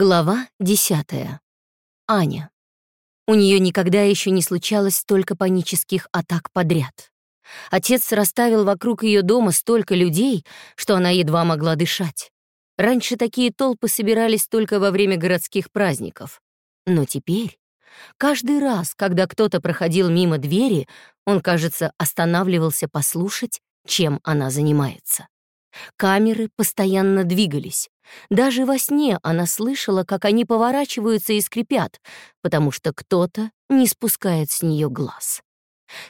Глава десятая. Аня. У нее никогда еще не случалось столько панических атак подряд. Отец расставил вокруг ее дома столько людей, что она едва могла дышать. Раньше такие толпы собирались только во время городских праздников. Но теперь, каждый раз, когда кто-то проходил мимо двери, он, кажется, останавливался послушать, чем она занимается. Камеры постоянно двигались. Даже во сне она слышала, как они поворачиваются и скрипят, потому что кто-то не спускает с нее глаз.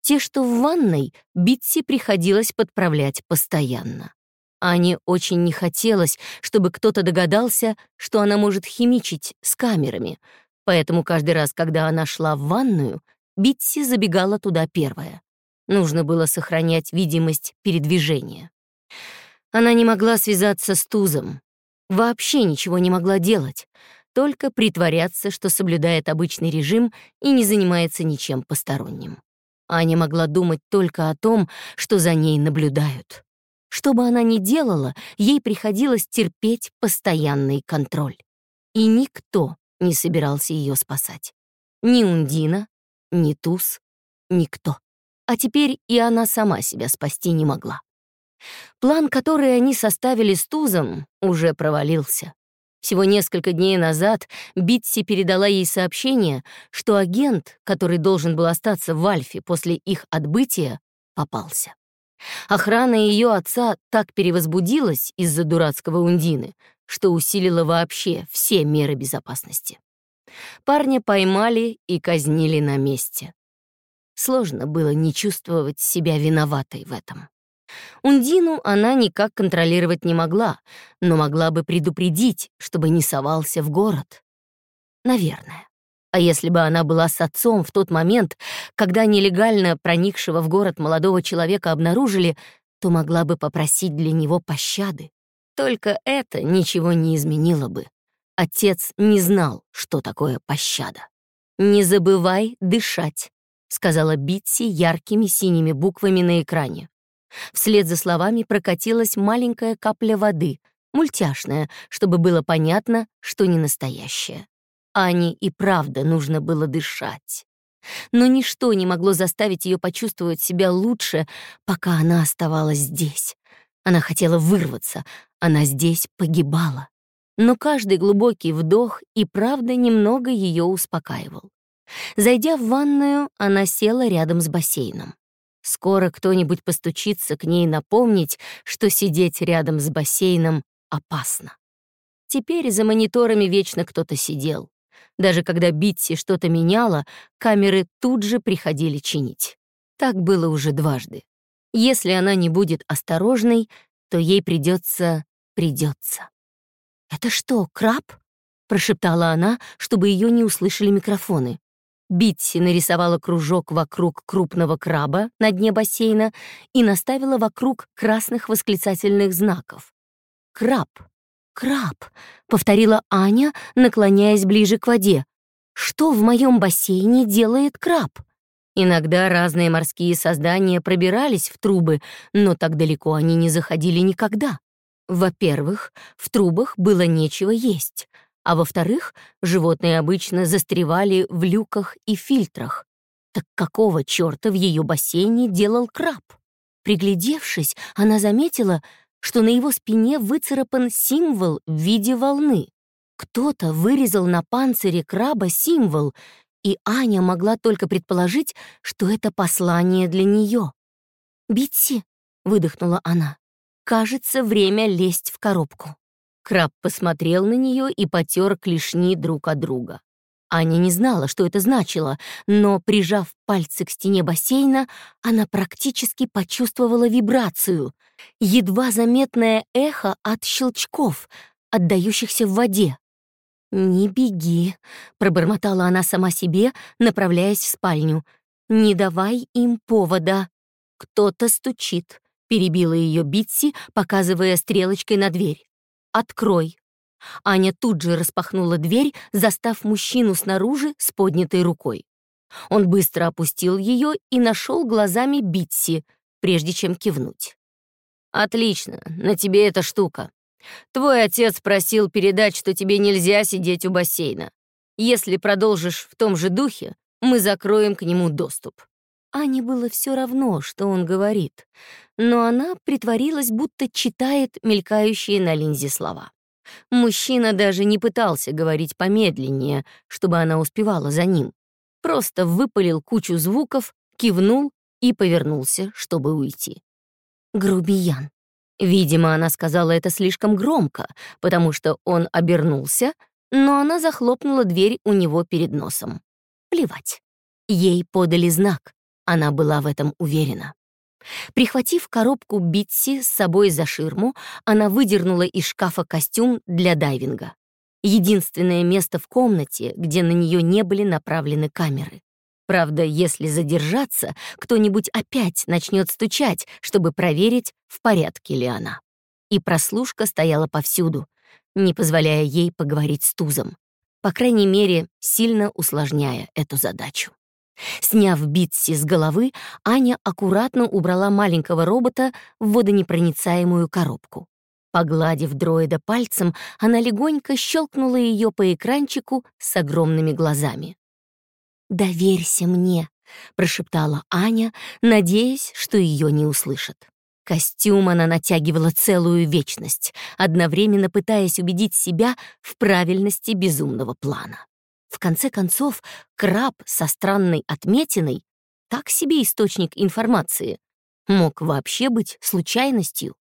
Те, что в ванной, Битси приходилось подправлять постоянно. Ане очень не хотелось, чтобы кто-то догадался, что она может химичить с камерами, поэтому каждый раз, когда она шла в ванную, Битси забегала туда первая. Нужно было сохранять видимость передвижения. Она не могла связаться с Тузом, вообще ничего не могла делать, только притворяться, что соблюдает обычный режим и не занимается ничем посторонним. Аня могла думать только о том, что за ней наблюдают. Что бы она ни делала, ей приходилось терпеть постоянный контроль. И никто не собирался ее спасать. Ни Ундина, ни Туз, никто. А теперь и она сама себя спасти не могла. План, который они составили с Тузом, уже провалился. Всего несколько дней назад Битси передала ей сообщение, что агент, который должен был остаться в Альфе после их отбытия, попался. Охрана ее отца так перевозбудилась из-за дурацкого Ундины, что усилила вообще все меры безопасности. Парня поймали и казнили на месте. Сложно было не чувствовать себя виноватой в этом. Ундину она никак контролировать не могла, но могла бы предупредить, чтобы не совался в город. Наверное. А если бы она была с отцом в тот момент, когда нелегально проникшего в город молодого человека обнаружили, то могла бы попросить для него пощады. Только это ничего не изменило бы. Отец не знал, что такое пощада. «Не забывай дышать», — сказала Битси яркими синими буквами на экране. Вслед за словами прокатилась маленькая капля воды, мультяшная, чтобы было понятно, что не настоящая. Ане и правда нужно было дышать. Но ничто не могло заставить ее почувствовать себя лучше, пока она оставалась здесь. Она хотела вырваться, она здесь погибала. Но каждый глубокий вдох и правда немного ее успокаивал. Зайдя в ванную, она села рядом с бассейном. Скоро кто-нибудь постучится к ней напомнить, что сидеть рядом с бассейном опасно. Теперь за мониторами вечно кто-то сидел. Даже когда Битси что-то меняла, камеры тут же приходили чинить. Так было уже дважды. Если она не будет осторожной, то ей придется, придется. «Это что, краб?» — прошептала она, чтобы ее не услышали микрофоны. Битси нарисовала кружок вокруг крупного краба на дне бассейна и наставила вокруг красных восклицательных знаков. «Краб! Краб!» — повторила Аня, наклоняясь ближе к воде. «Что в моем бассейне делает краб?» Иногда разные морские создания пробирались в трубы, но так далеко они не заходили никогда. Во-первых, в трубах было нечего есть — а во-вторых, животные обычно застревали в люках и фильтрах. Так какого черта в ее бассейне делал краб? Приглядевшись, она заметила, что на его спине выцарапан символ в виде волны. Кто-то вырезал на панцире краба символ, и Аня могла только предположить, что это послание для нее. «Битси», — выдохнула она, — «кажется, время лезть в коробку». Краб посмотрел на нее и потер клешни друг от друга. Аня не знала, что это значило, но, прижав пальцы к стене бассейна, она практически почувствовала вибрацию, едва заметное эхо от щелчков, отдающихся в воде. «Не беги», — пробормотала она сама себе, направляясь в спальню. «Не давай им повода». «Кто-то стучит», — перебила ее Битси, показывая стрелочкой на дверь. «Открой». Аня тут же распахнула дверь, застав мужчину снаружи с поднятой рукой. Он быстро опустил ее и нашел глазами Битси, прежде чем кивнуть. «Отлично, на тебе эта штука. Твой отец просил передать, что тебе нельзя сидеть у бассейна. Если продолжишь в том же духе, мы закроем к нему доступ». Ане было все равно, что он говорит, но она притворилась, будто читает мелькающие на линзе слова. Мужчина даже не пытался говорить помедленнее, чтобы она успевала за ним. Просто выпалил кучу звуков, кивнул и повернулся, чтобы уйти. Грубиян. Видимо, она сказала это слишком громко, потому что он обернулся, но она захлопнула дверь у него перед носом. Плевать. Ей подали знак. Она была в этом уверена. Прихватив коробку Битси с собой за ширму, она выдернула из шкафа костюм для дайвинга. Единственное место в комнате, где на нее не были направлены камеры. Правда, если задержаться, кто-нибудь опять начнет стучать, чтобы проверить, в порядке ли она. И прослушка стояла повсюду, не позволяя ей поговорить с Тузом, по крайней мере, сильно усложняя эту задачу. Сняв Битси с головы, Аня аккуратно убрала маленького робота в водонепроницаемую коробку. Погладив дроида пальцем, она легонько щелкнула ее по экранчику с огромными глазами. «Доверься мне», — прошептала Аня, надеясь, что ее не услышат. Костюм она натягивала целую вечность, одновременно пытаясь убедить себя в правильности безумного плана. В конце концов, краб со странной отметиной — так себе источник информации. Мог вообще быть случайностью.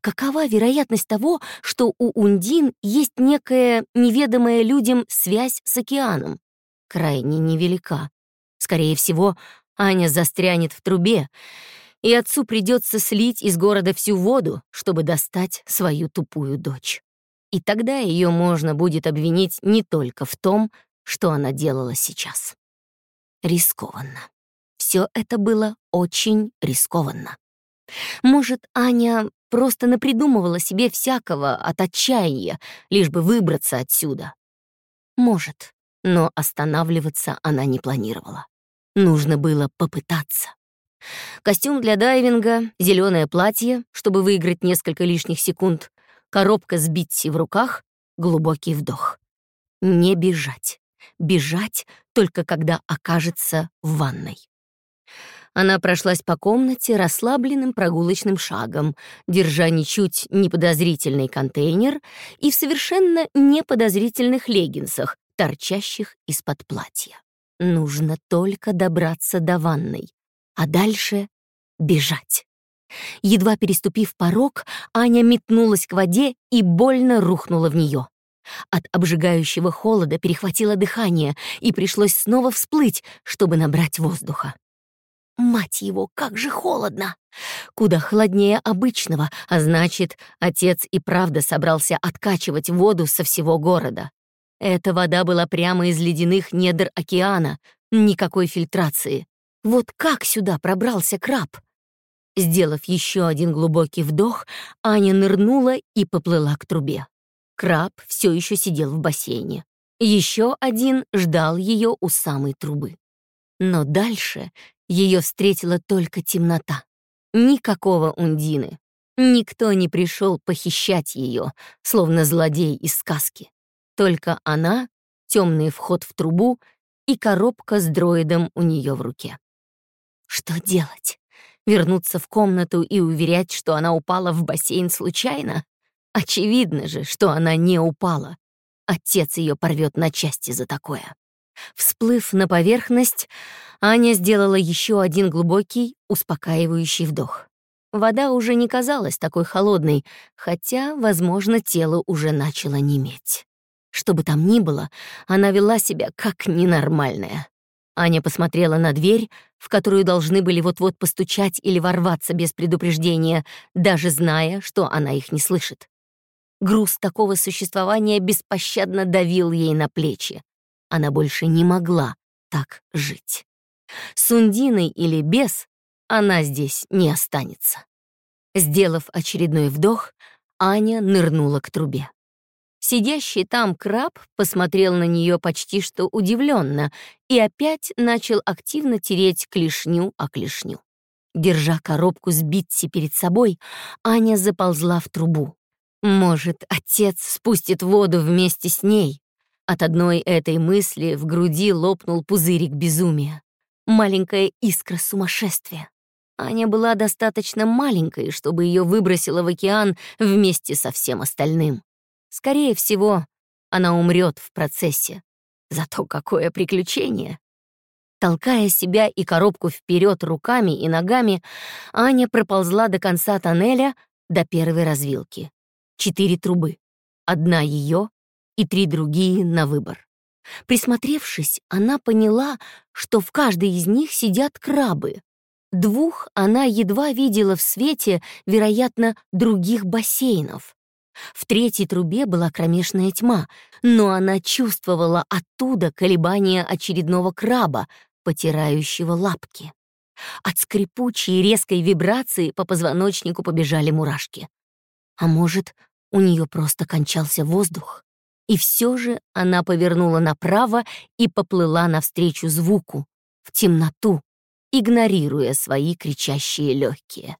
Какова вероятность того, что у Ундин есть некая неведомая людям связь с океаном? Крайне невелика. Скорее всего, Аня застрянет в трубе, и отцу придется слить из города всю воду, чтобы достать свою тупую дочь. И тогда ее можно будет обвинить не только в том, что она делала сейчас. Рискованно. Все это было очень рискованно. Может, Аня просто напридумывала себе всякого от отчаяния, лишь бы выбраться отсюда. Может, но останавливаться она не планировала. Нужно было попытаться. Костюм для дайвинга, зеленое платье, чтобы выиграть несколько лишних секунд, коробка с Битси в руках, глубокий вдох. Не бежать бежать только когда окажется в ванной. Она прошлась по комнате расслабленным прогулочным шагом, держа ничуть не подозрительный контейнер и в совершенно неподозрительных леггинсах, торчащих из-под платья. Нужно только добраться до ванной, а дальше бежать. Едва переступив порог, Аня метнулась к воде и больно рухнула в нее. От обжигающего холода перехватило дыхание, и пришлось снова всплыть, чтобы набрать воздуха. Мать его, как же холодно! Куда холоднее обычного, а значит, отец и правда собрался откачивать воду со всего города. Эта вода была прямо из ледяных недр океана, никакой фильтрации. Вот как сюда пробрался краб? Сделав еще один глубокий вдох, Аня нырнула и поплыла к трубе. Краб все еще сидел в бассейне. Еще один ждал ее у самой трубы. Но дальше ее встретила только темнота. Никакого Ундины. Никто не пришел похищать ее, словно злодей из сказки. Только она, темный вход в трубу и коробка с дроидом у нее в руке. Что делать? Вернуться в комнату и уверять, что она упала в бассейн случайно? Очевидно же, что она не упала. Отец ее порвет на части за такое. Всплыв на поверхность, Аня сделала еще один глубокий, успокаивающий вдох. Вода уже не казалась такой холодной, хотя, возможно, тело уже начало неметь. Что бы там ни было, она вела себя как ненормальная. Аня посмотрела на дверь, в которую должны были вот-вот постучать или ворваться без предупреждения, даже зная, что она их не слышит. Груз такого существования беспощадно давил ей на плечи. Она больше не могла так жить. С Ундиной или без она здесь не останется. Сделав очередной вдох, Аня нырнула к трубе. Сидящий там краб посмотрел на нее почти что удивленно и опять начал активно тереть клешню о клешню. Держа коробку с Битси перед собой, Аня заползла в трубу. Может, отец спустит воду вместе с ней? От одной этой мысли в груди лопнул пузырик безумия. Маленькая искра сумасшествия. Аня была достаточно маленькой, чтобы ее выбросило в океан вместе со всем остальным. Скорее всего, она умрет в процессе. Зато какое приключение! Толкая себя и коробку вперед руками и ногами, Аня проползла до конца тоннеля до первой развилки. Четыре трубы. Одна ее и три другие на выбор. Присмотревшись, она поняла, что в каждой из них сидят крабы. Двух она едва видела в свете, вероятно, других бассейнов. В третьей трубе была кромешная тьма, но она чувствовала оттуда колебания очередного краба, потирающего лапки. От скрипучей резкой вибрации по позвоночнику побежали мурашки. А может, у нее просто кончался воздух? И все же она повернула направо и поплыла навстречу звуку, в темноту, игнорируя свои кричащие легкие.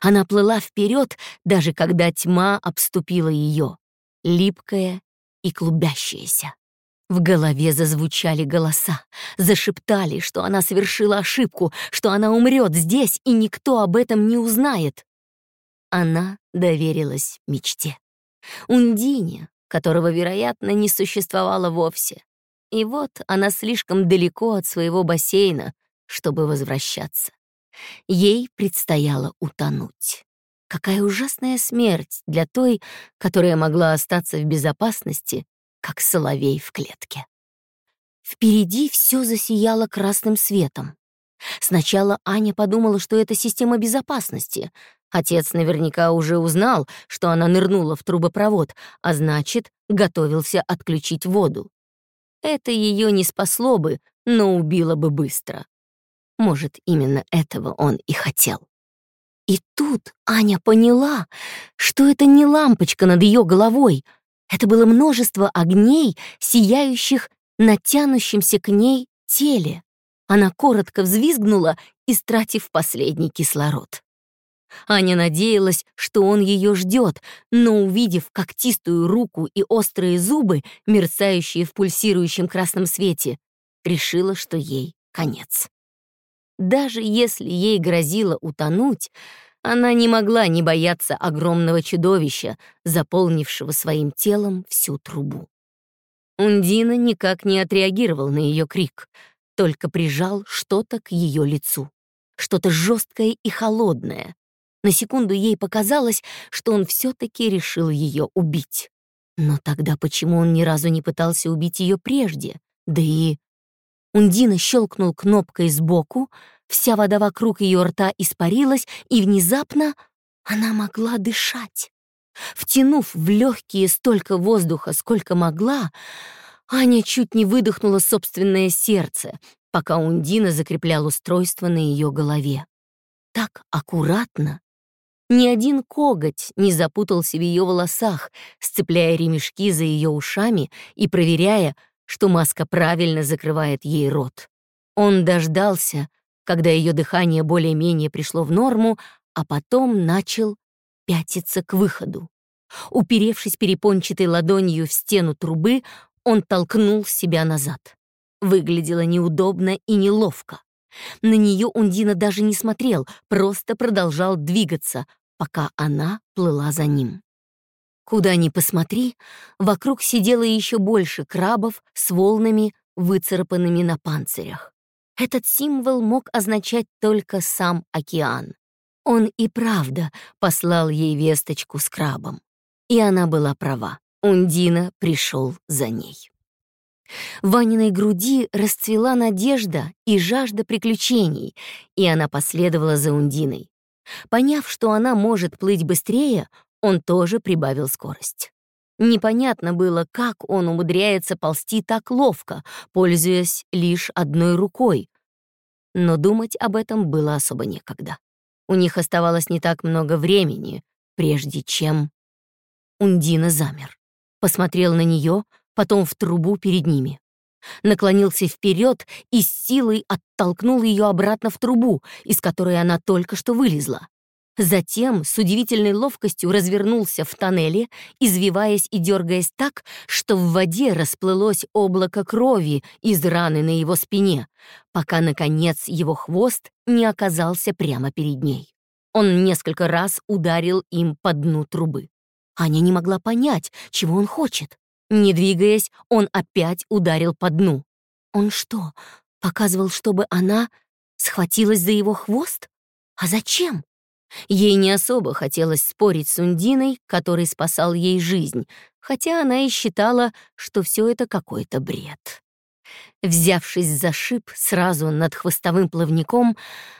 Она плыла вперед, даже когда тьма обступила ее, липкая и клубящаяся. В голове зазвучали голоса, зашептали, что она совершила ошибку, что она умрет здесь, и никто об этом не узнает. Она доверилась мечте. Ундине, которого, вероятно, не существовало вовсе. И вот она слишком далеко от своего бассейна, чтобы возвращаться. Ей предстояло утонуть. Какая ужасная смерть для той, которая могла остаться в безопасности, как соловей в клетке. Впереди все засияло красным светом. Сначала Аня подумала, что это система безопасности. Отец наверняка уже узнал, что она нырнула в трубопровод, а значит, готовился отключить воду. Это ее не спасло бы, но убило бы быстро. Может, именно этого он и хотел. И тут Аня поняла, что это не лампочка над ее головой. Это было множество огней, сияющих на к ней теле. Она коротко взвизгнула, истратив последний кислород. Аня надеялась, что он ее ждет, но, увидев когтистую руку и острые зубы, мерцающие в пульсирующем красном свете, решила, что ей конец. Даже если ей грозило утонуть, она не могла не бояться огромного чудовища, заполнившего своим телом всю трубу. Ундина никак не отреагировал на ее крик, только прижал что-то к ее лицу. Что-то жесткое и холодное. На секунду ей показалось, что он все-таки решил ее убить. Но тогда почему он ни разу не пытался убить ее прежде? Да и Ундина щелкнул кнопкой сбоку, вся вода вокруг ее рта испарилась, и внезапно она могла дышать. Втянув в легкие столько воздуха, сколько могла, Аня чуть не выдохнула собственное сердце, пока Ундина закреплял устройство на ее голове. Так аккуратно. Ни один коготь не запутался в ее волосах, сцепляя ремешки за ее ушами и проверяя, что маска правильно закрывает ей рот. Он дождался, когда ее дыхание более-менее пришло в норму, а потом начал пятиться к выходу. Уперевшись перепончатой ладонью в стену трубы, он толкнул себя назад. Выглядело неудобно и неловко. На нее Ундина даже не смотрел, просто продолжал двигаться, пока она плыла за ним. Куда ни посмотри, вокруг сидело еще больше крабов с волнами, выцарапанными на панцирях. Этот символ мог означать только сам океан. Он и правда послал ей весточку с крабом. И она была права. Ундина пришел за ней. В Ваниной груди расцвела надежда и жажда приключений, и она последовала за Ундиной. Поняв, что она может плыть быстрее, он тоже прибавил скорость. Непонятно было, как он умудряется ползти так ловко, пользуясь лишь одной рукой. Но думать об этом было особо некогда. У них оставалось не так много времени, прежде чем... Ундина замер. Посмотрел на нее, потом в трубу перед ними. Наклонился вперед и с силой оттолкнул ее обратно в трубу, из которой она только что вылезла. Затем с удивительной ловкостью развернулся в тоннеле, извиваясь и дергаясь так, что в воде расплылось облако крови из раны на его спине, пока, наконец, его хвост не оказался прямо перед ней. Он несколько раз ударил им по дну трубы. Аня не могла понять, чего он хочет. Не двигаясь, он опять ударил по дну. Он что, показывал, чтобы она схватилась за его хвост? А зачем? Ей не особо хотелось спорить с Ундиной, который спасал ей жизнь, хотя она и считала, что все это какой-то бред. Взявшись за шип сразу над хвостовым плавником,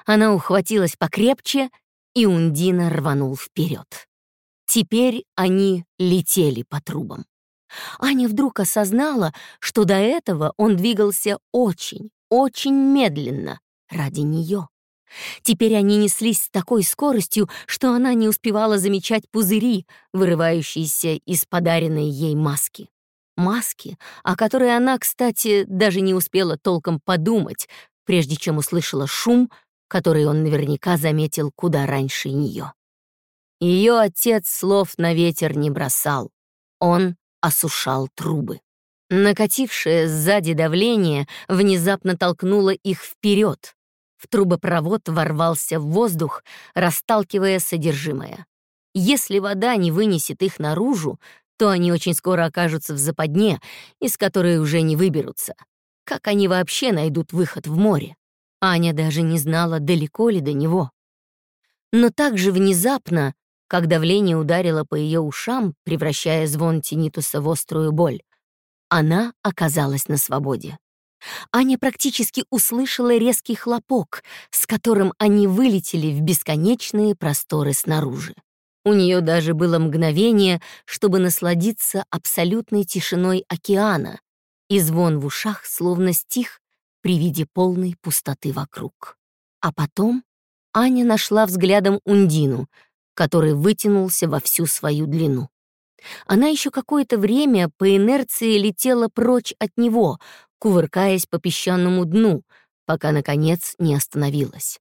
она ухватилась покрепче, и Ундина рванул вперед. Теперь они летели по трубам. Аня вдруг осознала, что до этого он двигался очень, очень медленно ради нее. Теперь они неслись с такой скоростью, что она не успевала замечать пузыри, вырывающиеся из подаренной ей маски. Маски, о которой она, кстати, даже не успела толком подумать, прежде чем услышала шум, который он наверняка заметил куда раньше нее. Ее отец слов на ветер не бросал. Он осушал трубы. Накатившее сзади давление внезапно толкнуло их вперед, в трубопровод ворвался воздух, расталкивая содержимое. Если вода не вынесет их наружу, то они очень скоро окажутся в западне, из которой уже не выберутся. Как они вообще найдут выход в море? Аня даже не знала, далеко ли до него. Но так же внезапно, как давление ударило по ее ушам, превращая звон тинитуса в острую боль, она оказалась на свободе. Аня практически услышала резкий хлопок, с которым они вылетели в бесконечные просторы снаружи. У нее даже было мгновение, чтобы насладиться абсолютной тишиной океана, и звон в ушах словно стих при виде полной пустоты вокруг. А потом Аня нашла взглядом Ундину, который вытянулся во всю свою длину. Она еще какое-то время по инерции летела прочь от него, кувыркаясь по песчаному дну, пока, наконец, не остановилась.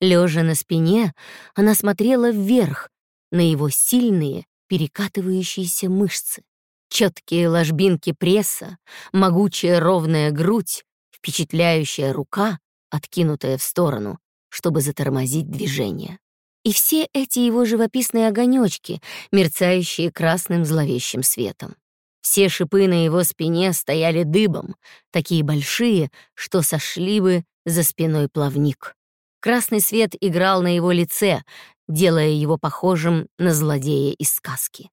Лежа на спине, она смотрела вверх, на его сильные, перекатывающиеся мышцы, четкие ложбинки пресса, могучая ровная грудь, впечатляющая рука, откинутая в сторону, чтобы затормозить движение. И все эти его живописные огонечки, мерцающие красным зловещим светом. Все шипы на его спине стояли дыбом, такие большие, что сошли бы за спиной плавник. Красный свет играл на его лице, делая его похожим на злодея из сказки.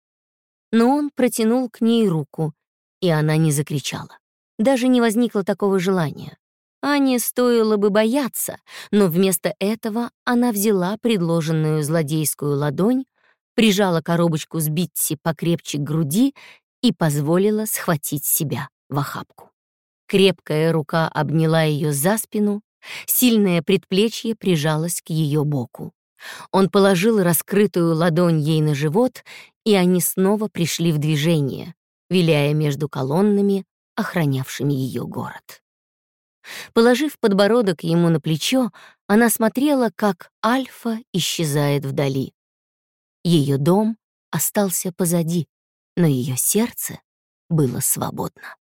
Но он протянул к ней руку, и она не закричала. Даже не возникло такого желания. Ане стоило бы бояться, но вместо этого она взяла предложенную злодейскую ладонь, прижала коробочку с Битси покрепче к груди и позволила схватить себя в охапку. Крепкая рука обняла ее за спину, сильное предплечье прижалось к ее боку. Он положил раскрытую ладонь ей на живот, и они снова пришли в движение, виляя между колоннами, охранявшими ее город. Положив подбородок ему на плечо, она смотрела, как Альфа исчезает вдали. Ее дом остался позади но ее сердце было свободно.